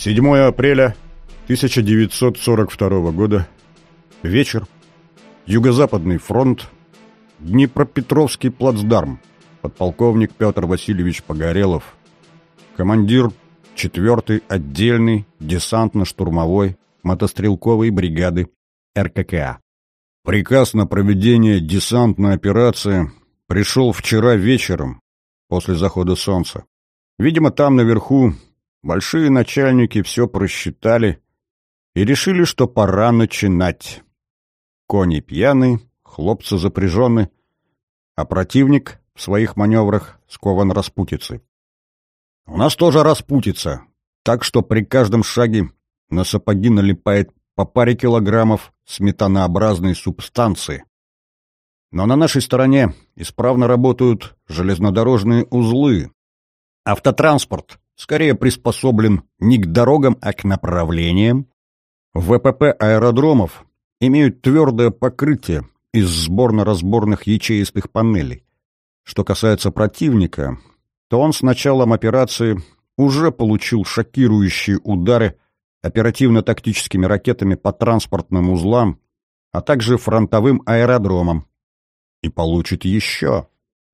7 апреля 1942 года. Вечер. Юго-Западный фронт. Днепропетровский плацдарм. Подполковник Петр Васильевич Погорелов. Командир 4-й отдельный десантно-штурмовой мотострелковой бригады РККА. Приказ на проведение десантной операции пришел вчера вечером, после захода солнца. Видимо, там наверху большие начальники все просчитали и решили, что пора начинать. Кони пьяны, хлопцы запряжены, а противник в своих маневрах скован распутицей. У нас тоже распутица, так что при каждом шаге на сапоги налипает по паре килограммов сметанообразной субстанции. Но на нашей стороне исправно работают железнодорожные узлы. Автотранспорт скорее приспособлен не к дорогам, а к направлениям. ВПП аэродромов имеют твердое покрытие из сборно-разборных ячеистых панелей. Что касается противника, то он с началом операции уже получил шокирующие удары оперативно-тактическими ракетами по транспортным узлам, а также фронтовым аэродромам. И получит еще.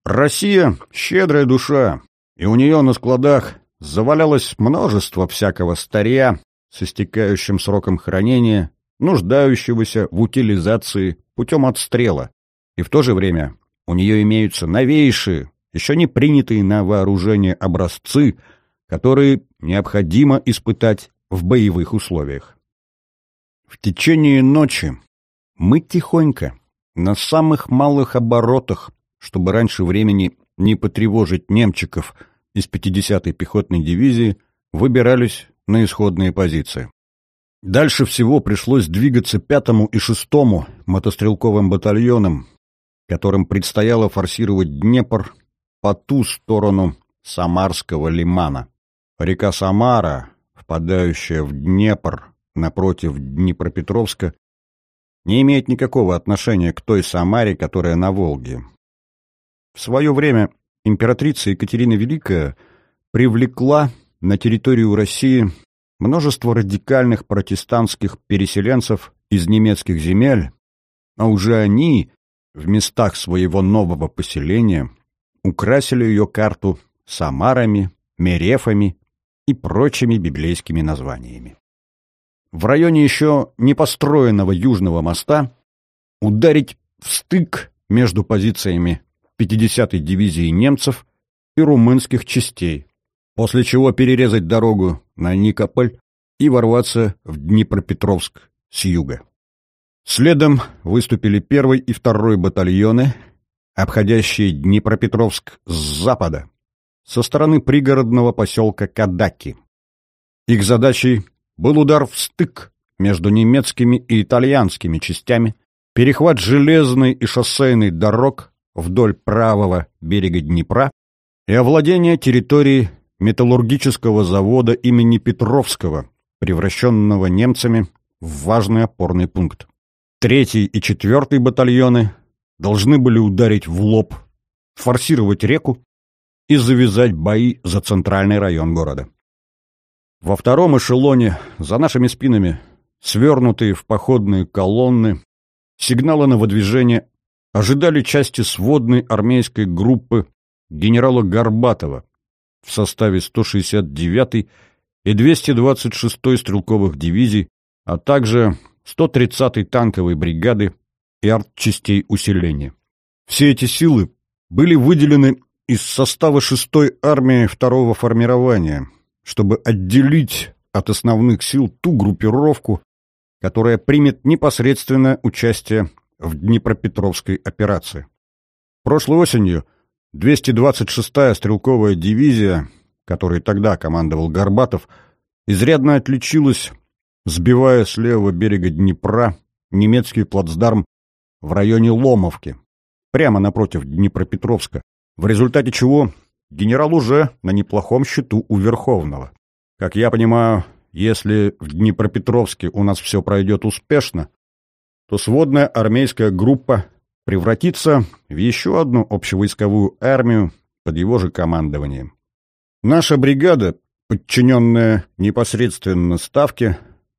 Россия — щедрая душа, и у нее на складах завалялось множество всякого старья с истекающим сроком хранения, нуждающегося в утилизации путем отстрела. И в то же время у нее имеются новейшие, еще не принятые на вооружение образцы, которые необходимо испытать в боевых условиях. В течение ночи мы тихонько, на самых малых оборотах, чтобы раньше времени не потревожить немчиков из 50-й пехотной дивизии, выбирались на исходные позиции. Дальше всего пришлось двигаться пятому и шестому мотострелковым батальонам, которым предстояло форсировать Днепр по ту сторону Самарского лимана. Река Самара, впадающая в Днепр напротив Днепропетровска, не имеет никакого отношения к той Самаре, которая на Волге. В свое время императрица Екатерина Великая привлекла на территорию России множество радикальных протестантских переселенцев из немецких земель, а уже они в местах своего нового поселения украсили ее карту самарами, мерефами и прочими библейскими названиями. В районе еще не построенного Южного моста ударить в стык между позициями 50-й дивизии немцев и румынских частей, после чего перерезать дорогу на Никополь и ворваться в Днепропетровск с юга. Следом выступили первый и второй батальоны, обходящие Днепропетровск с запада, со стороны пригородного поселка Кадаки. Их задачей был удар в стык между немецкими и итальянскими частями, перехват железной и шоссейной дорог вдоль правого берега Днепра и овладение территорией металлургического завода имени Петровского, превращенного немцами в важный опорный пункт. Третий и четвертый батальоны должны были ударить в лоб, форсировать реку и завязать бои за центральный район города. Во втором эшелоне за нашими спинами, свернутые в походные колонны, сигналы на выдвижение ожидали части сводной армейской группы генерала Горбатова в составе 169-й и 226-й стрелковых дивизий, а также 130-й танковой бригады и артчастей усиления. Все эти силы были выделены из состава 6-й армии второго формирования, чтобы отделить от основных сил ту группировку, которая примет непосредственное участие в Днепропетровской операции. Прошлой осенью 226-я стрелковая дивизия, которой тогда командовал Горбатов, изрядно отличилась, сбивая с левого берега Днепра немецкий плацдарм в районе Ломовки, прямо напротив Днепропетровска, в результате чего генерал уже на неплохом счету у Верховного. Как я понимаю, если в Днепропетровске у нас все пройдет успешно, то сводная армейская группа превратится в еще одну общевойсковую армию под его же командованием. Наша бригада подчиненная непосредственно Ставке,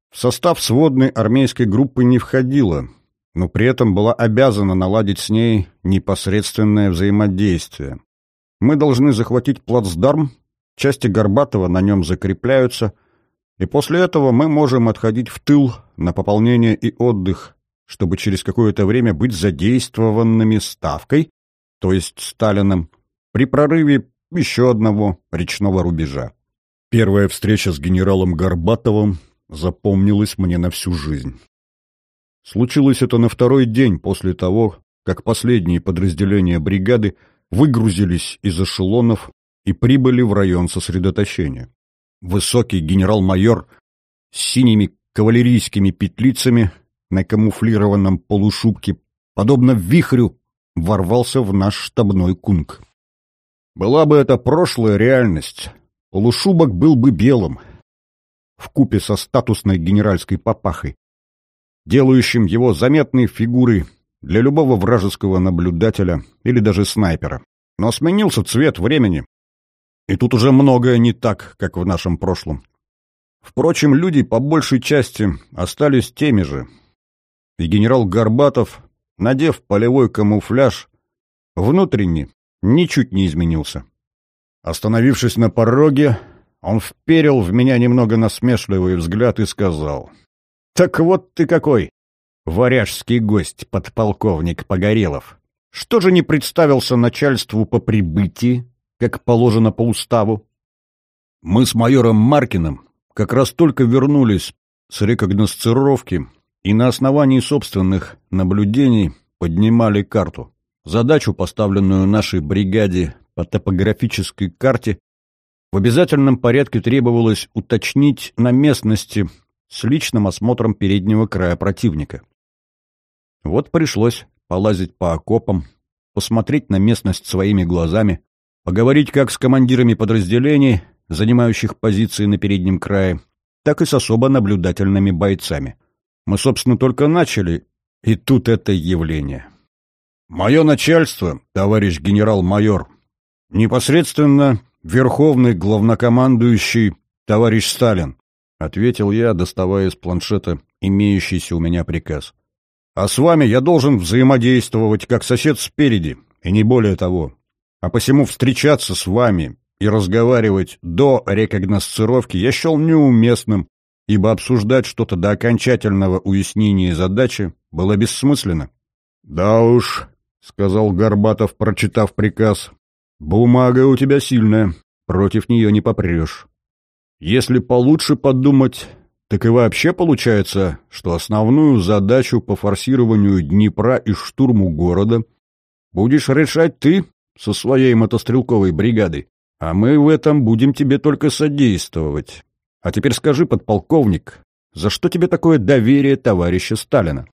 в состав сводной армейской группы не входила, но при этом была обязана наладить с ней непосредственное взаимодействие. Мы должны захватить плацдарм, части Горбатова на нем закрепляются, и после этого мы можем отходить в тыл на пополнение и отдых, чтобы через какое-то время быть задействованными Ставкой, то есть Сталином, при прорыве еще одного речного рубежа. Первая встреча с генералом Горбатовым запомнилась мне на всю жизнь. Случилось это на второй день после того, как последние подразделения бригады выгрузились из эшелонов и прибыли в район сосредоточения. Высокий генерал-майор с синими кавалерийскими петлицами на камуфлированном полушубке, подобно вихрю, ворвался в наш штабной кунг. Была бы это прошлая реальность, полушубок был бы белым, в купе со статусной генеральской папахой, делающим его заметной фигурой для любого вражеского наблюдателя или даже снайпера. Но сменился цвет времени, и тут уже многое не так, как в нашем прошлом. Впрочем, люди по большей части остались теми же. И генерал Горбатов, надев полевой камуфляж, внутренне ничуть не изменился. Остановившись на пороге, он вперил в меня немного насмешливый взгляд и сказал. «Так вот ты какой, варяжский гость, подполковник Погорелов. Что же не представился начальству по прибытии, как положено по уставу?» Мы с майором Маркиным как раз только вернулись с рекогносцировки и на основании собственных наблюдений поднимали карту. Задачу, поставленную нашей бригаде по топографической карте, в обязательном порядке требовалось уточнить на местности с личным осмотром переднего края противника. Вот пришлось полазить по окопам, посмотреть на местность своими глазами, поговорить как с командирами подразделений, занимающих позиции на переднем крае, так и с особо наблюдательными бойцами. Мы, собственно, только начали, и тут это явление. Мое начальство, товарищ генерал-майор, непосредственно верховный главнокомандующий товарищ Сталин, ответил я, доставая из планшета имеющийся у меня приказ. А с вами я должен взаимодействовать как сосед спереди, и не более того. А посему встречаться с вами и разговаривать до рекогносцировки я счел неуместным, ибо обсуждать что-то до окончательного уяснения задачи было бессмысленно. «Да уж», — сказал Горбатов, прочитав приказ, — «бумага у тебя сильная, против нее не попрешь. Если получше подумать, так и вообще получается, что основную задачу по форсированию Днепра и штурму города будешь решать ты со своей мотострелковой бригадой, а мы в этом будем тебе только содействовать. А теперь скажи, подполковник, за что тебе такое доверие товарища Сталина?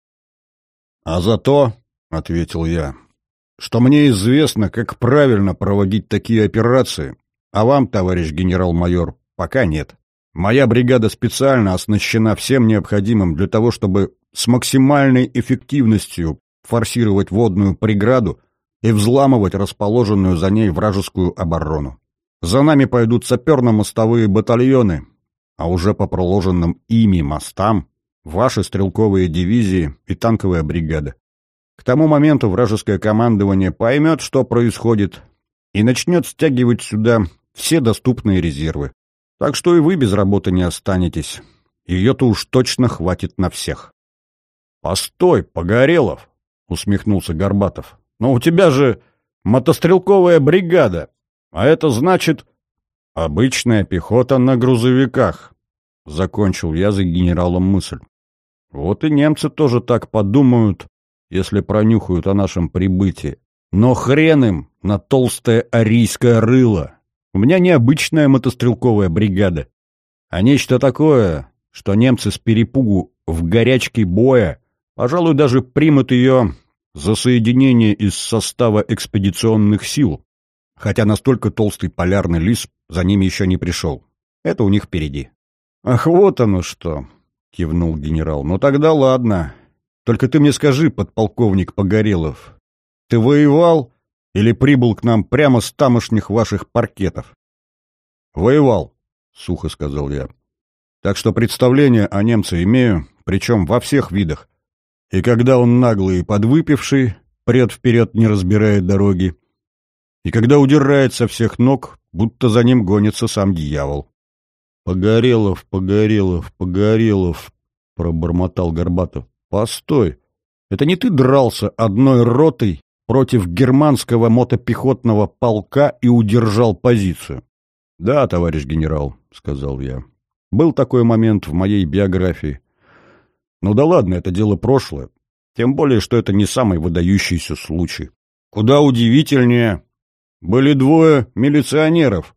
— А за то, — ответил я, — что мне известно, как правильно проводить такие операции, а вам, товарищ генерал-майор, пока нет. Моя бригада специально оснащена всем необходимым для того, чтобы с максимальной эффективностью форсировать водную преграду и взламывать расположенную за ней вражескую оборону. За нами пойдут саперно-мостовые батальоны, а уже по проложенным ими мостам ваши стрелковые дивизии и танковая бригада. К тому моменту вражеское командование поймет, что происходит, и начнет стягивать сюда все доступные резервы. Так что и вы без работы не останетесь. Ее-то уж точно хватит на всех. — Постой, Погорелов! — усмехнулся Горбатов. — Но у тебя же мотострелковая бригада, а это значит... — Обычная пехота на грузовиках, — закончил я за генералом мысль. Вот и немцы тоже так подумают, если пронюхают о нашем прибытии. Но хрен им на толстое арийское рыло. У меня необычная мотострелковая бригада, а нечто такое, что немцы с перепугу в горячке боя, пожалуй, даже примут ее за соединение из состава экспедиционных сил, хотя настолько толстый полярный лис за ними еще не пришел. Это у них впереди. «Ах, вот оно что!» — кивнул генерал. «Ну тогда ладно. Только ты мне скажи, подполковник Погорелов, ты воевал или прибыл к нам прямо с тамошних ваших паркетов? Воевал, — сухо сказал я. «Так что представление о немце имею, причем во всех видах. И когда он наглый и подвыпивший, пред-вперед не разбирает дороги, и когда удирает со всех ног, будто за ним гонится сам дьявол. «Погорелов, Погорелов, Погорелов», — пробормотал Горбатов. «Постой, это не ты дрался одной ротой против германского мотопехотного полка и удержал позицию?» «Да, товарищ генерал», — сказал я. «Был такой момент в моей биографии. Ну да ладно, это дело прошлое. Тем более, что это не самый выдающийся случай. Куда удивительнее, были двое милиционеров,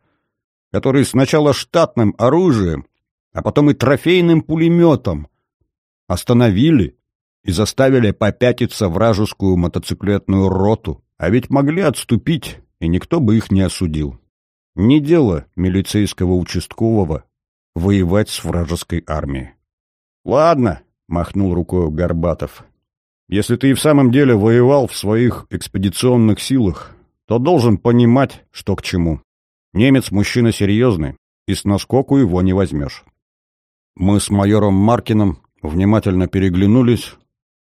которые сначала штатным оружием, а потом и трофейным пулеметом остановили и заставили попятиться вражескую мотоциклетную роту, а ведь могли отступить, и никто бы их не осудил. Не дело милицейского участкового воевать с вражеской армией. «Ладно», — махнул рукой Горбатов, — «если ты и в самом деле воевал в своих экспедиционных силах, то должен понимать, что к чему. Немец мужчина серьезный, и с наскоку его не возьмешь. Мы с майором Маркиным внимательно переглянулись,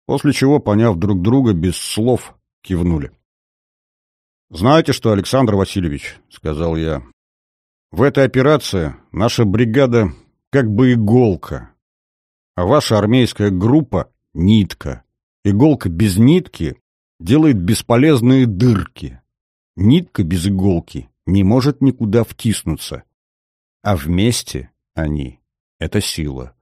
после чего, поняв друг друга, без слов кивнули. «Знаете что, Александр Васильевич?» — сказал я. «В этой операции наша бригада как бы иголка, а ваша армейская группа — нитка. Иголка без нитки делает бесполезные дырки. Нитка без иголки не может никуда втиснуться, а вместе они — это сила.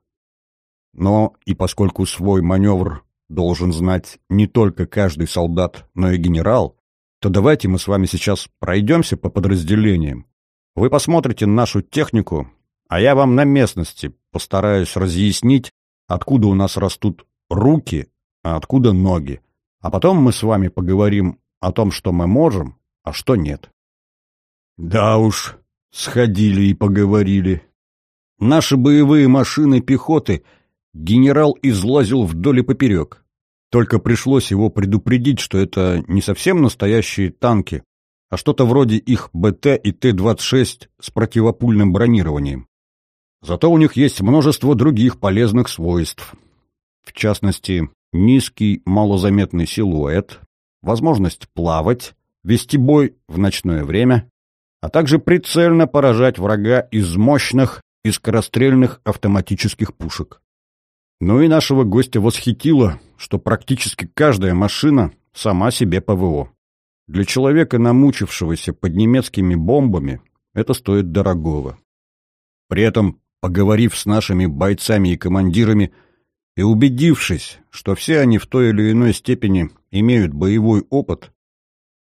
Но и поскольку свой маневр должен знать не только каждый солдат, но и генерал, то давайте мы с вами сейчас пройдемся по подразделениям. Вы посмотрите нашу технику, а я вам на местности постараюсь разъяснить, откуда у нас растут руки, а откуда ноги. А потом мы с вами поговорим о том, что мы можем, а что нет. Да уж, сходили и поговорили. Наши боевые машины пехоты генерал излазил вдоль и поперек. Только пришлось его предупредить, что это не совсем настоящие танки, а что-то вроде их БТ и Т-26 с противопульным бронированием. Зато у них есть множество других полезных свойств. В частности, низкий малозаметный силуэт, возможность плавать, вести бой в ночное время, а также прицельно поражать врага из мощных и скорострельных автоматических пушек. Ну и нашего гостя восхитило, что практически каждая машина сама себе ПВО. Для человека, намучившегося под немецкими бомбами, это стоит дорогого. При этом, поговорив с нашими бойцами и командирами и убедившись, что все они в той или иной степени имеют боевой опыт,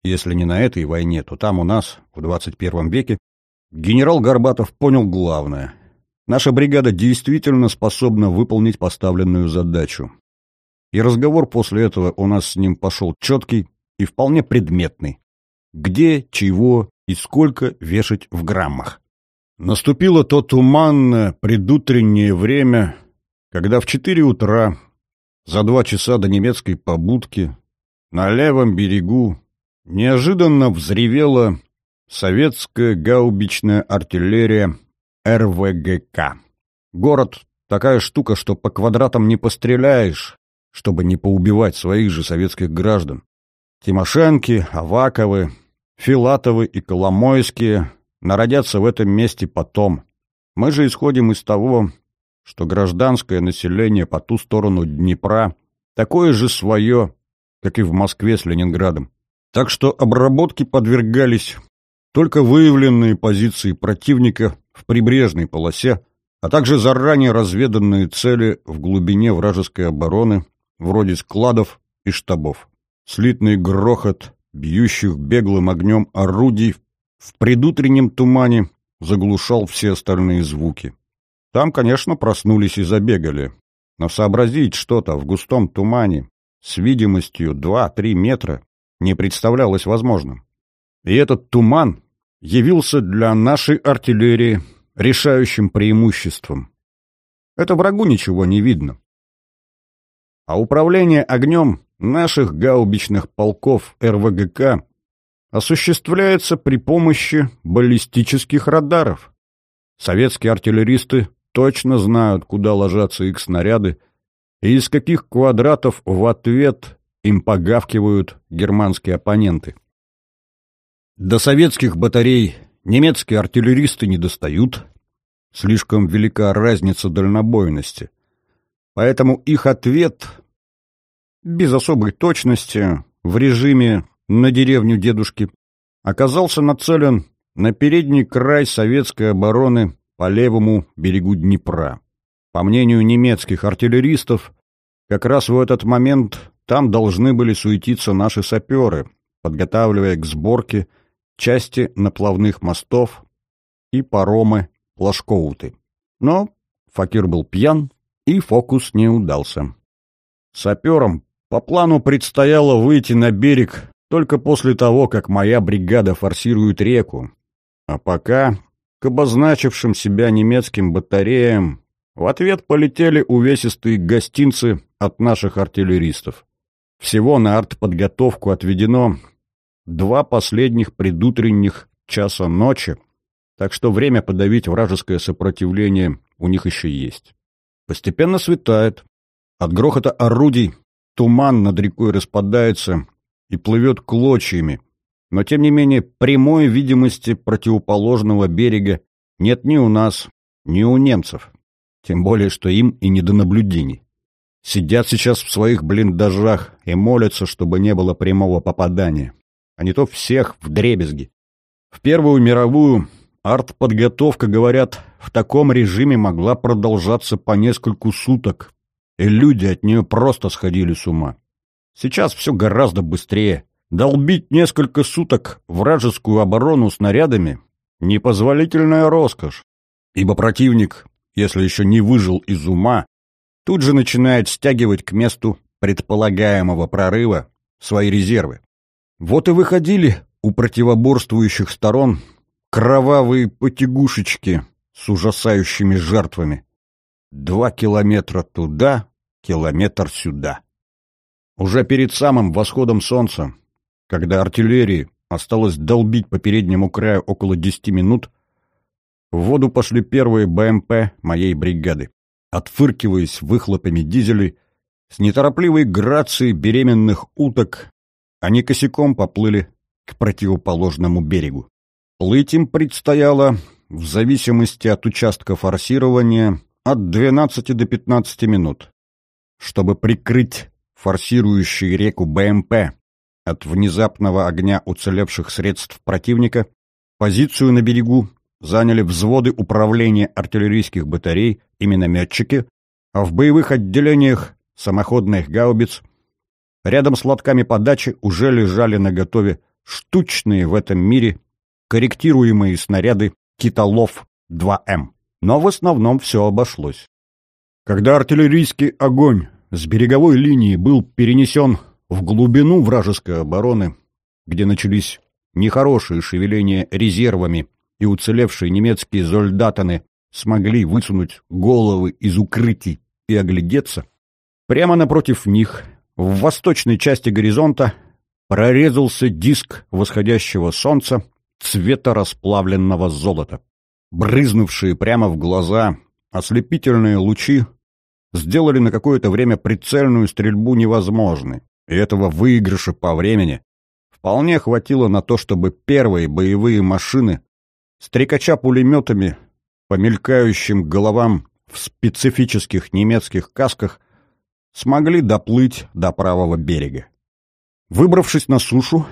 если не на этой войне, то там у нас, в 21 веке, генерал Горбатов понял главное. Наша бригада действительно способна выполнить поставленную задачу. И разговор после этого у нас с ним пошел четкий и вполне предметный. Где, чего и сколько вешать в граммах. Наступило то туманное предутреннее время, когда в четыре утра, за два часа до немецкой побудки, на левом берегу Неожиданно взревела советская гаубичная артиллерия РВГК. Город — такая штука, что по квадратам не постреляешь, чтобы не поубивать своих же советских граждан. Тимошенки, Аваковы, Филатовы и Коломойские народятся в этом месте потом. Мы же исходим из того, что гражданское население по ту сторону Днепра такое же свое, как и в Москве с Ленинградом. Так что обработке подвергались только выявленные позиции противника в прибрежной полосе, а также заранее разведанные цели в глубине вражеской обороны, вроде складов и штабов. Слитный грохот, бьющих беглым огнем орудий в предутреннем тумане заглушал все остальные звуки. Там, конечно, проснулись и забегали, но сообразить что-то в густом тумане с видимостью 2-3 метра не представлялось возможным. И этот туман явился для нашей артиллерии решающим преимуществом. Это врагу ничего не видно. А управление огнем наших гаубичных полков РВГК осуществляется при помощи баллистических радаров. Советские артиллеристы точно знают, куда ложатся их снаряды, и из каких квадратов в ответ им погавкивают германские оппоненты. До советских батарей немецкие артиллеристы не достают, слишком велика разница дальнобойности. Поэтому их ответ без особой точности в режиме на деревню дедушки оказался нацелен на передний край советской обороны по левому берегу Днепра. По мнению немецких артиллеристов, как раз в этот момент там должны были суетиться наши саперы, подготавливая к сборке части наплавных мостов и паромы Лашкоуты. Но Факир был пьян, и фокус не удался. Саперам по плану предстояло выйти на берег только после того, как моя бригада форсирует реку, а пока к обозначившим себя немецким батареям в ответ полетели увесистые гостинцы от наших артиллеристов. Всего на артподготовку отведено два последних предутренних часа ночи, так что время подавить вражеское сопротивление у них еще есть. Постепенно светает. От грохота орудий туман над рекой распадается и плывет клочьями, но тем не менее прямой видимости противоположного берега нет ни у нас, ни у немцев. Тем более, что им и не до наблюдений. Сидят сейчас в своих блиндажах и молятся, чтобы не было прямого попадания. А не то всех в дребезги. В Первую мировую артподготовка, говорят, в таком режиме могла продолжаться по нескольку суток, и люди от нее просто сходили с ума. Сейчас все гораздо быстрее. Долбить несколько суток вражескую оборону снарядами — непозволительная роскошь, ибо противник, если еще не выжил из ума, тут же начинает стягивать к месту предполагаемого прорыва свои резервы. Вот и выходили у противоборствующих сторон кровавые потягушечки с ужасающими жертвами. Два километра туда, километр сюда. Уже перед самым восходом солнца, когда артиллерии осталось долбить по переднему краю около десяти минут, в воду пошли первые БМП моей бригады. Отфыркиваясь выхлопами дизелей, с неторопливой грацией беременных уток, они косяком поплыли к противоположному берегу. Плыть им предстояло, в зависимости от участка форсирования, от 12 до 15 минут. Чтобы прикрыть форсирующий реку БМП от внезапного огня уцелевших средств противника, позицию на берегу заняли взводы управления артиллерийских батарей и минометчики, а в боевых отделениях самоходных гаубиц рядом с лотками подачи уже лежали наготове штучные в этом мире корректируемые снаряды «Китолов-2М». Но в основном все обошлось. Когда артиллерийский огонь с береговой линии был перенесен в глубину вражеской обороны, где начались нехорошие шевеления резервами и уцелевшие немецкие зольдатаны смогли высунуть головы из укрытий и оглядеться, прямо напротив них, в восточной части горизонта, прорезался диск восходящего солнца цвета расплавленного золота. Брызнувшие прямо в глаза ослепительные лучи сделали на какое-то время прицельную стрельбу невозможной, и этого выигрыша по времени вполне хватило на то, чтобы первые боевые машины, стрекача пулеметами по мелькающим головам в специфических немецких касках, смогли доплыть до правого берега. Выбравшись на сушу,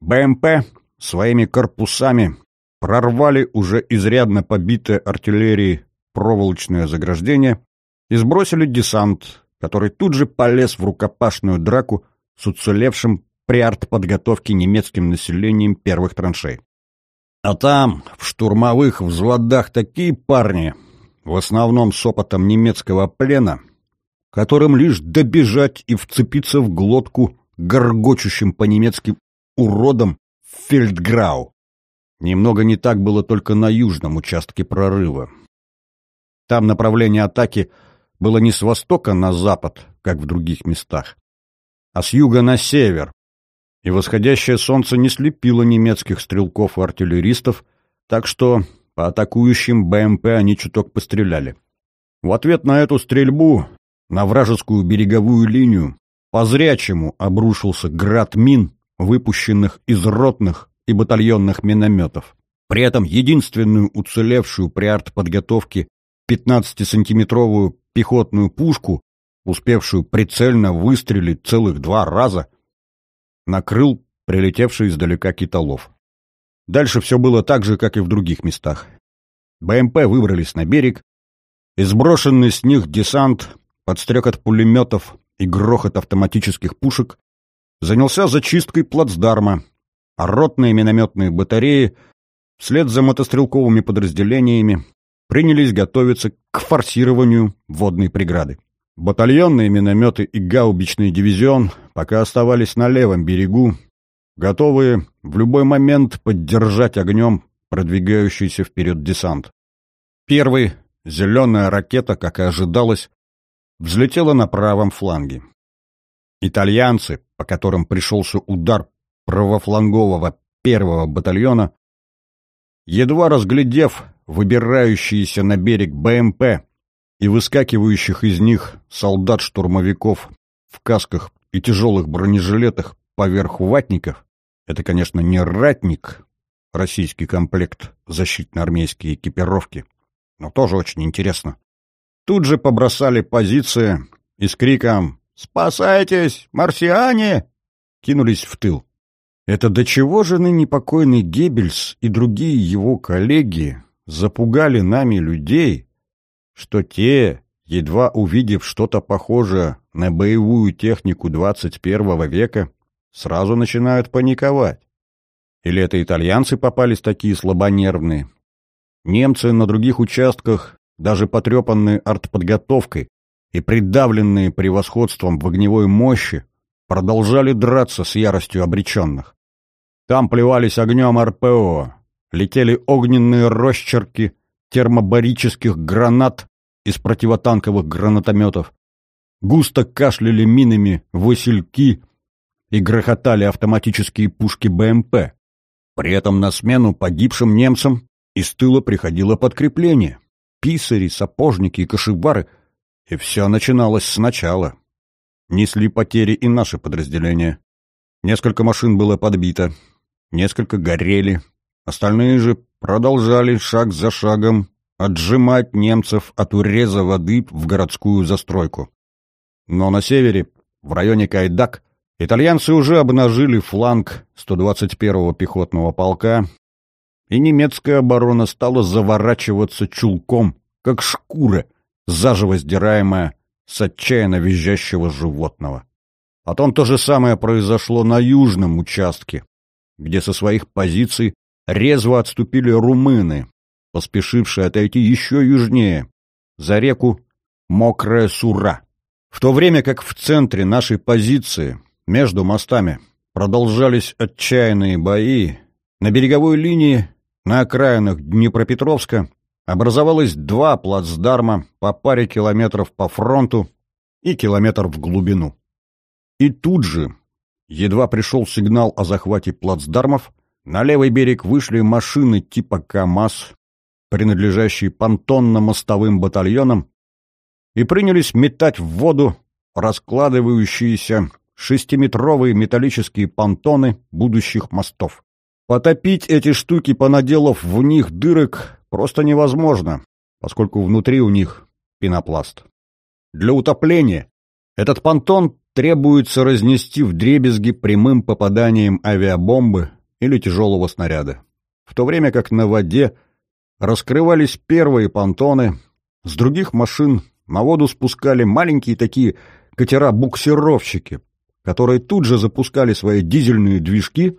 БМП своими корпусами прорвали уже изрядно побитое артиллерией проволочное заграждение и сбросили десант, который тут же полез в рукопашную драку с уцелевшим при артподготовке немецким населением первых траншей. А там, в штурмовых взводах, такие парни, в основном с опытом немецкого плена, которым лишь добежать и вцепиться в глотку горгочущим по-немецки уродом Фельдграу. Немного не так было только на южном участке прорыва. Там направление атаки было не с востока на запад, как в других местах, а с юга на север, и восходящее солнце не слепило немецких стрелков и артиллеристов, так что по атакующим БМП они чуток постреляли. В ответ на эту стрельбу на вражескую береговую линию по-зрячему обрушился град мин, выпущенных из ротных и батальонных минометов. При этом единственную уцелевшую при артподготовке 15-сантиметровую пехотную пушку, успевшую прицельно выстрелить целых два раза, накрыл прилетевший издалека китолов. Дальше все было так же, как и в других местах. БМП выбрались на берег, и сброшенный с них десант, подстрек пулеметов и грохот автоматических пушек, занялся зачисткой плацдарма, а ротные минометные батареи вслед за мотострелковыми подразделениями принялись готовиться к форсированию водной преграды. Батальонные минометы и гаубичный дивизион пока оставались на левом берегу, готовые в любой момент поддержать огнем продвигающийся вперед десант. Первый, зеленая ракета, как и ожидалось, взлетела на правом фланге. Итальянцы, по которым пришелся удар правофлангового первого батальона, едва разглядев выбирающиеся на берег БМП и выскакивающих из них солдат-штурмовиков в касках и тяжелых бронежилетах поверх ватников, это, конечно, не ратник, российский комплект защитно-армейской экипировки, но тоже очень интересно. Тут же побросали позиции и с криком «Спасайтесь, марсиане!» кинулись в тыл. Это до чего же ныне покойный Геббельс и другие его коллеги запугали нами людей, что те, едва увидев что-то похожее на боевую технику 21 века, сразу начинают паниковать. Или это итальянцы попались такие слабонервные? Немцы на других участках, даже потрепанные артподготовкой и придавленные превосходством в огневой мощи, продолжали драться с яростью обреченных. Там плевались огнем РПО, летели огненные росчерки термобарических гранат из противотанковых гранатометов, густо кашляли минами васильки и грохотали автоматические пушки БМП. При этом на смену погибшим немцам из тыла приходило подкрепление. Писари, сапожники и кошевары. И все начиналось сначала. Несли потери и наши подразделения. Несколько машин было подбито, несколько горели, остальные же продолжали шаг за шагом отжимать немцев от уреза воды в городскую застройку. Но на севере, в районе Кайдак, итальянцы уже обнажили фланг 121-го пехотного полка, и немецкая оборона стала заворачиваться чулком, как шкура, заживо сдираемая с отчаянно визжащего животного. Потом то же самое произошло на южном участке, где со своих позиций резво отступили румыны, поспешившие отойти еще южнее, за реку Мокрая Сура. В то время как в центре нашей позиции, между мостами, продолжались отчаянные бои, на береговой линии, на окраинах Днепропетровска, образовалось два плацдарма по паре километров по фронту и километр в глубину. И тут же, Едва пришел сигнал о захвате плацдармов, на левый берег вышли машины типа КАМАЗ, принадлежащие понтонно-мостовым батальонам, и принялись метать в воду раскладывающиеся шестиметровые металлические понтоны будущих мостов. Потопить эти штуки, понаделав в них дырок, просто невозможно, поскольку внутри у них пенопласт. Для утопления этот понтон требуется разнести в дребезги прямым попаданием авиабомбы или тяжелого снаряда. В то время как на воде раскрывались первые понтоны, с других машин на воду спускали маленькие такие катера-буксировщики, которые тут же запускали свои дизельные движки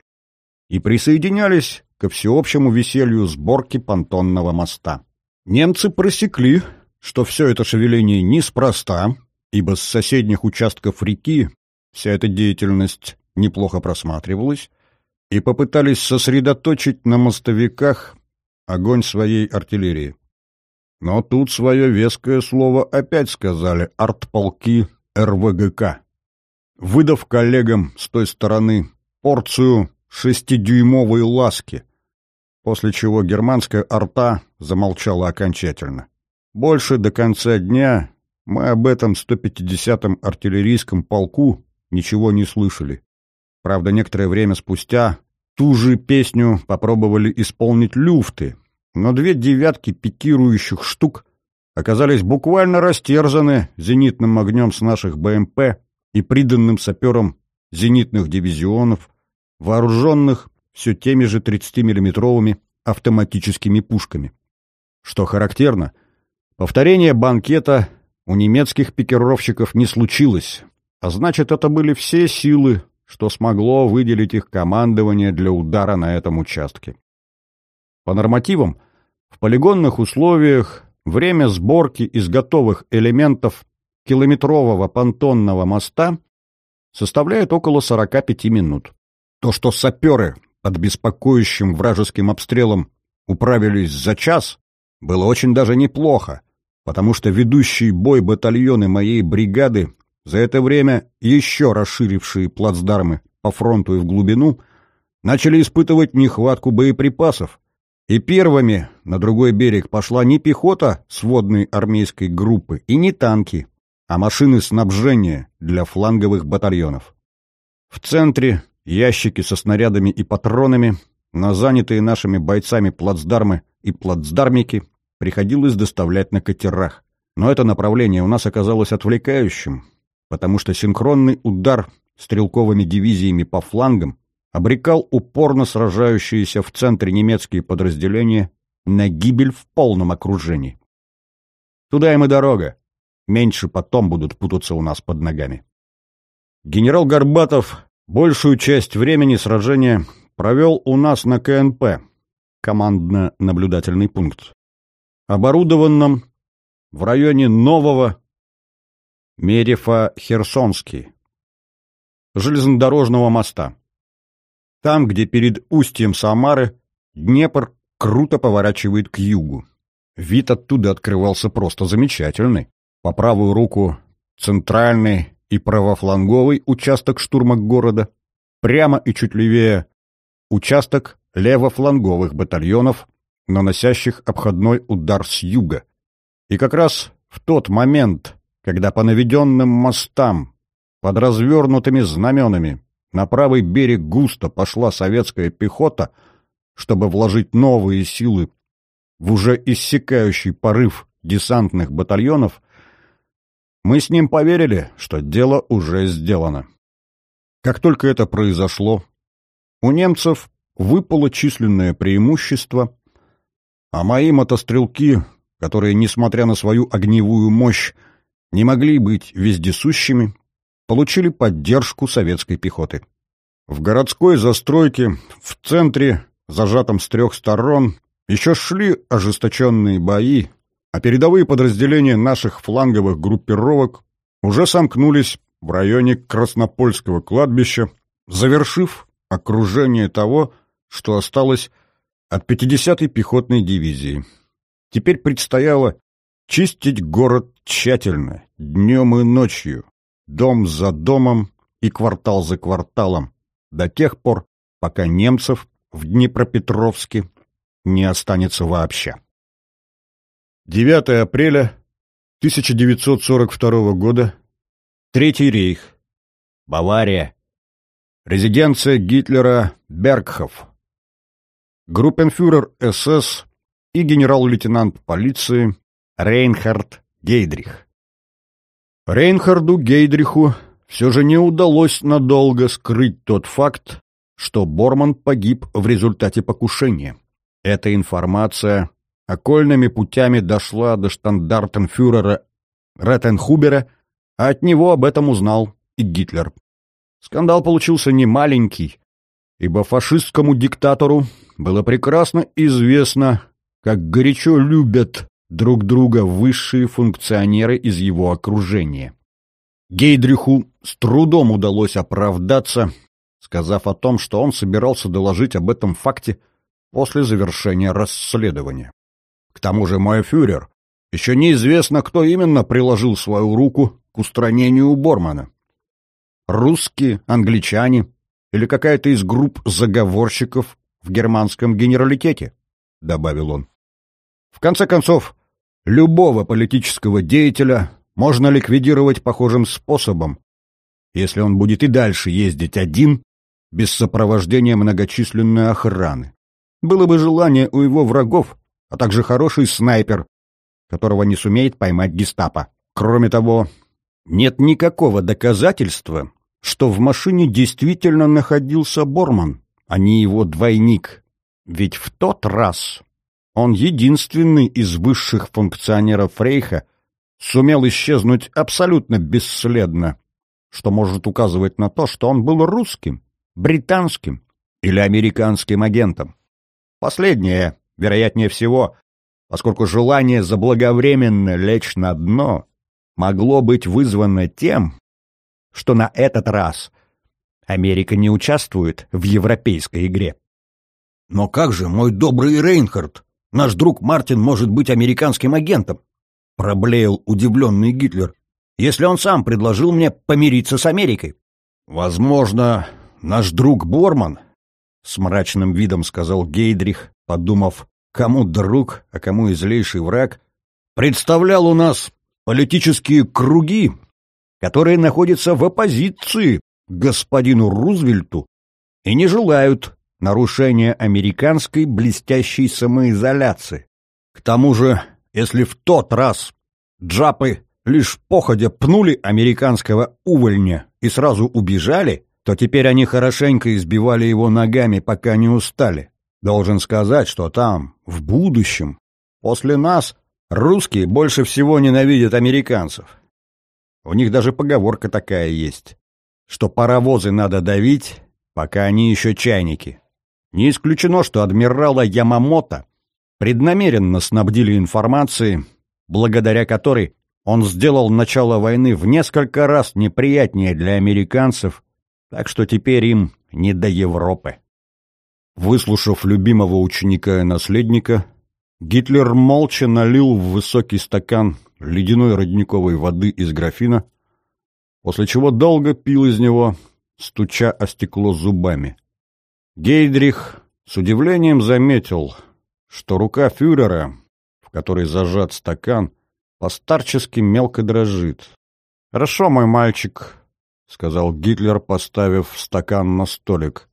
и присоединялись ко всеобщему веселью сборки понтонного моста. Немцы просекли, что все это шевеление неспроста, ибо с соседних участков реки вся эта деятельность неплохо просматривалась, и попытались сосредоточить на мостовиках огонь своей артиллерии. Но тут свое веское слово опять сказали артполки РВГК, выдав коллегам с той стороны порцию шестидюймовой ласки, после чего германская арта замолчала окончательно. Больше до конца дня мы об этом 150-м артиллерийском полку ничего не слышали. Правда, некоторое время спустя ту же песню попробовали исполнить люфты, но две девятки пикирующих штук оказались буквально растерзаны зенитным огнем с наших БМП и приданным сапером зенитных дивизионов, вооруженных все теми же 30-миллиметровыми автоматическими пушками. Что характерно, повторение банкета у немецких пикировщиков не случилось, а значит, это были все силы, что смогло выделить их командование для удара на этом участке. По нормативам, в полигонных условиях время сборки из готовых элементов километрового понтонного моста составляет около 45 минут. То, что саперы под беспокоящим вражеским обстрелом управились за час, было очень даже неплохо, потому что ведущие бой батальоны моей бригады за это время еще расширившие плацдармы по фронту и в глубину начали испытывать нехватку боеприпасов, и первыми на другой берег пошла не пехота сводной армейской группы и не танки, а машины снабжения для фланговых батальонов. В центре ящики со снарядами и патронами, на занятые нашими бойцами плацдармы и плацдармики приходилось доставлять на катерах. Но это направление у нас оказалось отвлекающим, потому что синхронный удар стрелковыми дивизиями по флангам обрекал упорно сражающиеся в центре немецкие подразделения на гибель в полном окружении. Туда им и дорога. Меньше потом будут путаться у нас под ногами. Генерал Горбатов большую часть времени сражения провел у нас на КНП, командно-наблюдательный пункт, оборудованном в районе Нового Мерефа-Херсонский, железнодорожного моста. Там, где перед устьем Самары Днепр круто поворачивает к югу. Вид оттуда открывался просто замечательный. По правую руку центральный и правофланговый участок штурма города, прямо и чуть левее участок левофланговых батальонов, наносящих обходной удар с юга. И как раз в тот момент, когда по наведенным мостам под развернутыми знаменами на правый берег густо пошла советская пехота, чтобы вложить новые силы в уже иссякающий порыв десантных батальонов, мы с ним поверили, что дело уже сделано. Как только это произошло, у немцев выпало численное преимущество, а мои мотострелки, которые, несмотря на свою огневую мощь, не могли быть вездесущими, получили поддержку советской пехоты. В городской застройке, в центре, зажатом с трех сторон, еще шли ожесточенные бои, а передовые подразделения наших фланговых группировок уже сомкнулись в районе Краснопольского кладбища, завершив окружение того, что осталось от 50-й пехотной дивизии. Теперь предстояло чистить город тщательно, днем и ночью, дом за домом и квартал за кварталом, до тех пор, пока немцев в Днепропетровске не останется вообще. 9 апреля 1942 года. Третий рейх. Бавария. Резиденция Гитлера Бергхоф. Группенфюрер СС и генерал-лейтенант полиции Рейнхард Гейдрих. Рейнхарду Гейдриху все же не удалось надолго скрыть тот факт, что Борман погиб в результате покушения. Эта информация окольными путями дошла до штандартенфюрера Реттенхубера, а от него об этом узнал и Гитлер. Скандал получился немаленький, ибо фашистскому диктатору было прекрасно известно, как горячо любят друг друга высшие функционеры из его окружения. Гейдриху с трудом удалось оправдаться, сказав о том, что он собирался доложить об этом факте после завершения расследования. К тому же мой фюрер еще неизвестно, кто именно приложил свою руку к устранению Бормана. Русские, англичане или какая-то из групп заговорщиков в германском генералитете, — добавил он. В конце концов, любого политического деятеля можно ликвидировать похожим способом, если он будет и дальше ездить один, без сопровождения многочисленной охраны. Было бы желание у его врагов, а также хороший снайпер, которого не сумеет поймать гестапо. Кроме того, нет никакого доказательства, что в машине действительно находился Борман, а не его двойник. Ведь в тот раз он единственный из высших функционеров Рейха сумел исчезнуть абсолютно бесследно, что может указывать на то, что он был русским, британским или американским агентом. Последнее, вероятнее всего, поскольку желание заблаговременно лечь на дно могло быть вызвано тем, что на этот раз Америка не участвует в европейской игре. «Но как же, мой добрый Рейнхард, наш друг Мартин может быть американским агентом?» — проблеял удивленный Гитлер. «Если он сам предложил мне помириться с Америкой». «Возможно, наш друг Борман», — с мрачным видом сказал Гейдрих, подумав, кому друг, а кому и злейший враг, представлял у нас политические круги, которые находятся в оппозиции господину Рузвельту и не желают нарушения американской блестящей самоизоляции. К тому же, если в тот раз джапы лишь походя пнули американского увольня и сразу убежали, то теперь они хорошенько избивали его ногами, пока не устали. Должен сказать, что там, в будущем, после нас, русские больше всего ненавидят американцев. У них даже поговорка такая есть, что паровозы надо давить, пока они еще чайники. Не исключено, что адмирала Ямамото преднамеренно снабдили информацией, благодаря которой он сделал начало войны в несколько раз неприятнее для американцев, так что теперь им не до Европы. Выслушав любимого ученика и наследника, Гитлер молча налил в высокий стакан ледяной родниковой воды из графина, после чего долго пил из него, стуча о стекло зубами. Гейдрих с удивлением заметил, что рука фюрера, в которой зажат стакан, постарчески мелко дрожит. «Хорошо, мой мальчик», — сказал Гитлер, поставив стакан на столик.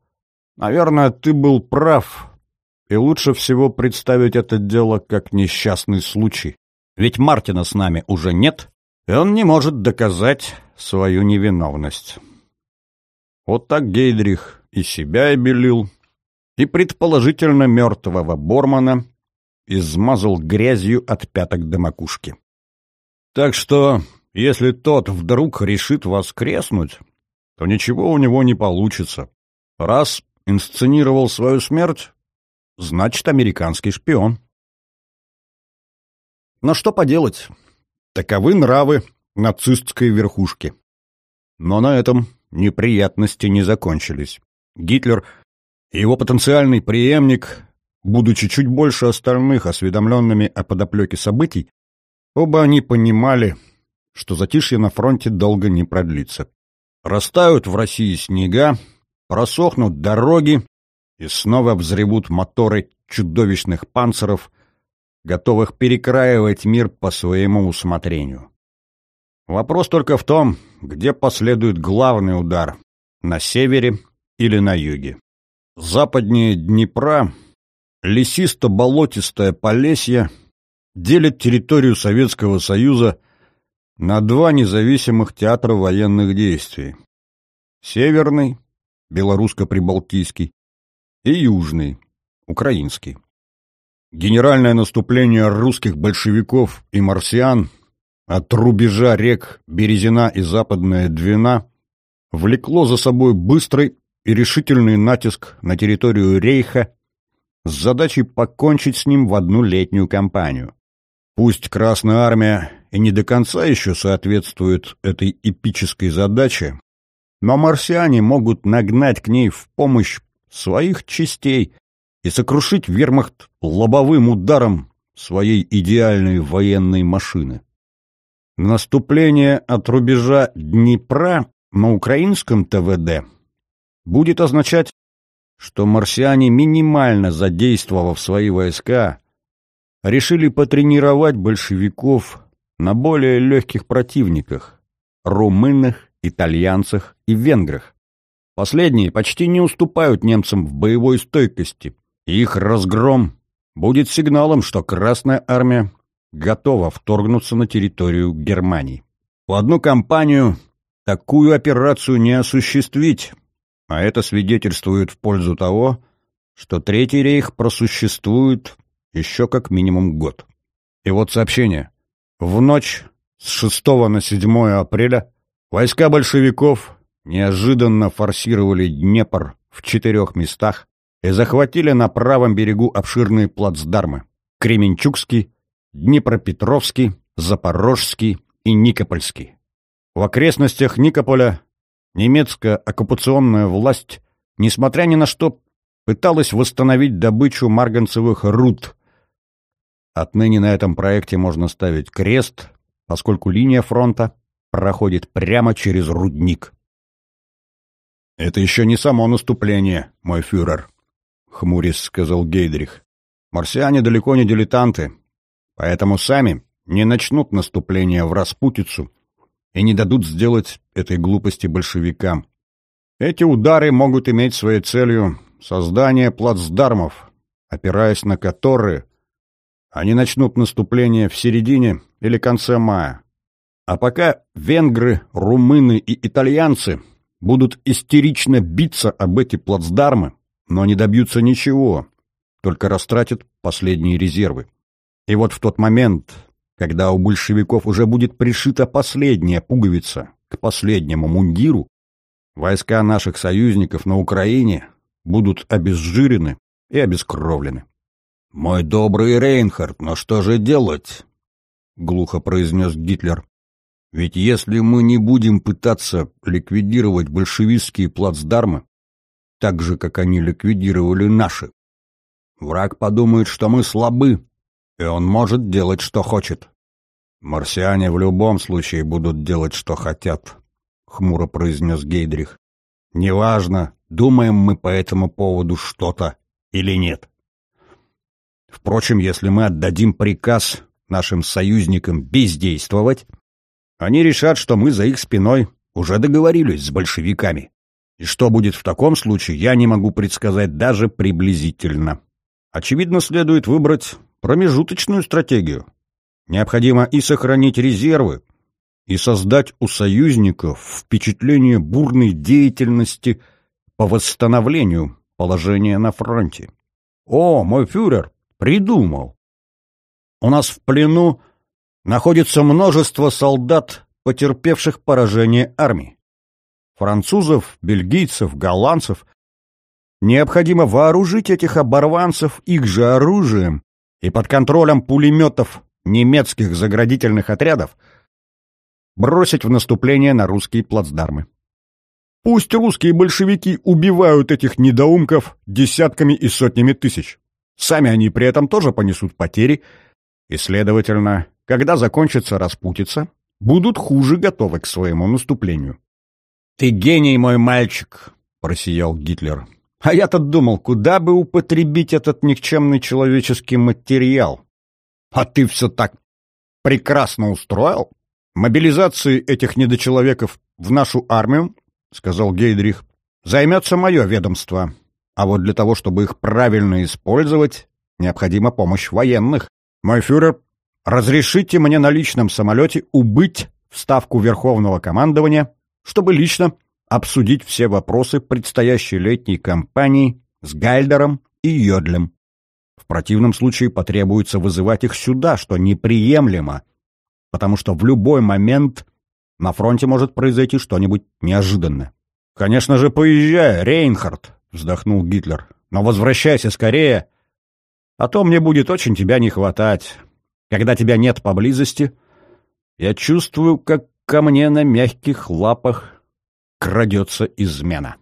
Наверное, ты был прав, и лучше всего представить это дело как несчастный случай. Ведь Мартина с нами уже нет, и он не может доказать свою невиновность. Вот так Гейдрих и себя обелил, и предположительно мертвого Бормана измазал грязью от пяток до макушки. Так что, если тот вдруг решит воскреснуть, то ничего у него не получится. Раз инсценировал свою смерть, значит, американский шпион. Но что поделать, таковы нравы нацистской верхушки. Но на этом неприятности не закончились. Гитлер и его потенциальный преемник, будучи чуть больше остальных осведомленными о подоплеке событий, оба они понимали, что затишье на фронте долго не продлится. Растают в России снега, просохнут дороги и снова взревут моторы чудовищных панцеров, готовых перекраивать мир по своему усмотрению. Вопрос только в том, где последует главный удар — на севере или на юге. Западнее Днепра лесисто-болотистое Полесье делит территорию Советского Союза на два независимых театра военных действий. Северный белорусско-прибалтийский, и южный, украинский. Генеральное наступление русских большевиков и марсиан от рубежа рек Березина и Западная Двина влекло за собой быстрый и решительный натиск на территорию Рейха с задачей покончить с ним в одну летнюю кампанию. Пусть Красная Армия и не до конца еще соответствует этой эпической задаче, но марсиане могут нагнать к ней в помощь своих частей и сокрушить вермахт лобовым ударом своей идеальной военной машины. Наступление от рубежа Днепра на украинском ТВД будет означать, что марсиане, минимально задействовав свои войска, решили потренировать большевиков на более легких противниках – румынах, итальянцах и венграх. Последние почти не уступают немцам в боевой стойкости, их разгром будет сигналом, что Красная Армия готова вторгнуться на территорию Германии. В одну кампанию такую операцию не осуществить, а это свидетельствует в пользу того, что Третий рейх просуществует еще как минимум год. И вот сообщение. В ночь с 6 на 7 апреля войска большевиков неожиданно форсировали Днепр в четырех местах и захватили на правом берегу обширные плацдармы – Кременчугский, Днепропетровский, Запорожский и Никопольский. В окрестностях Никополя немецкая оккупационная власть, несмотря ни на что, пыталась восстановить добычу марганцевых руд. Отныне на этом проекте можно ставить крест, поскольку линия фронта проходит прямо через рудник. «Это еще не само наступление, мой фюрер», — хмурясь сказал Гейдрих. «Марсиане далеко не дилетанты, поэтому сами не начнут наступление в распутицу и не дадут сделать этой глупости большевикам. Эти удары могут иметь своей целью создание плацдармов, опираясь на которые они начнут наступление в середине или конце мая. А пока венгры, румыны и итальянцы будут истерично биться об эти плацдармы, но не добьются ничего, только растратят последние резервы. И вот в тот момент, когда у большевиков уже будет пришита последняя пуговица к последнему мундиру, войска наших союзников на Украине будут обезжирены и обескровлены. «Мой добрый Рейнхард, но что же делать?» — глухо произнес Гитлер. «Ведь если мы не будем пытаться ликвидировать большевистские плацдармы, так же, как они ликвидировали наши, враг подумает, что мы слабы, и он может делать, что хочет». «Марсиане в любом случае будут делать, что хотят», — хмуро произнес Гейдрих. «Неважно, думаем мы по этому поводу что-то или нет. Впрочем, если мы отдадим приказ нашим союзникам бездействовать, они решат, что мы за их спиной уже договорились с большевиками. И что будет в таком случае, я не могу предсказать даже приблизительно. Очевидно, следует выбрать промежуточную стратегию. Необходимо и сохранить резервы, и создать у союзников впечатление бурной деятельности – по восстановлению положения на фронте. «О, мой фюрер, придумал! У нас в плену находится множество солдат, потерпевших поражение армии. Французов, бельгийцев, голландцев. Необходимо вооружить этих оборванцев их же оружием и под контролем пулеметов немецких заградительных отрядов бросить в наступление на русские плацдармы. Пусть русские большевики убивают этих недоумков десятками и сотнями тысяч. Сами они при этом тоже понесут потери, и, следовательно, когда закончится распутица, будут хуже готовы к своему наступлению. «Ты гений, мой мальчик!» — просиял Гитлер. «А я-то думал, куда бы употребить этот никчемный человеческий материал? А ты все так прекрасно устроил? Мобилизации этих недочеловеков в нашу армию — сказал Гейдрих, — займется мое ведомство. А вот для того, чтобы их правильно использовать, необходима помощь военных. Мой фюрер, разрешите мне на личном самолете убыть в ставку Верховного командования, чтобы лично обсудить все вопросы предстоящей летней кампании с Гальдером и Йодлем. В противном случае потребуется вызывать их сюда, что неприемлемо, потому что в любой момент на фронте может произойти что-нибудь неожиданное. «Конечно же, поезжай, Рейнхард!» — вздохнул Гитлер. «Но возвращайся скорее, а то мне будет очень тебя не хватать. Когда тебя нет поблизости, я чувствую, как ко мне на мягких лапах крадется измена».